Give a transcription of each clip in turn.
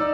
you.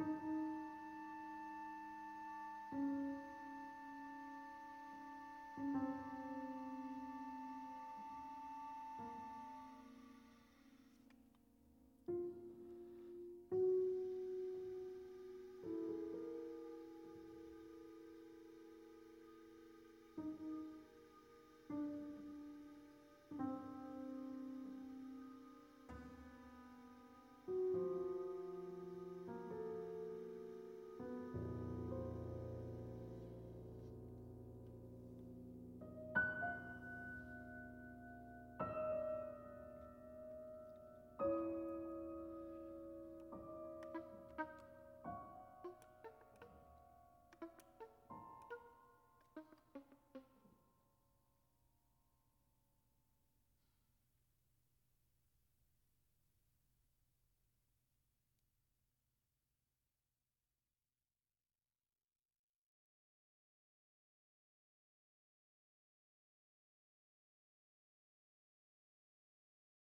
thank you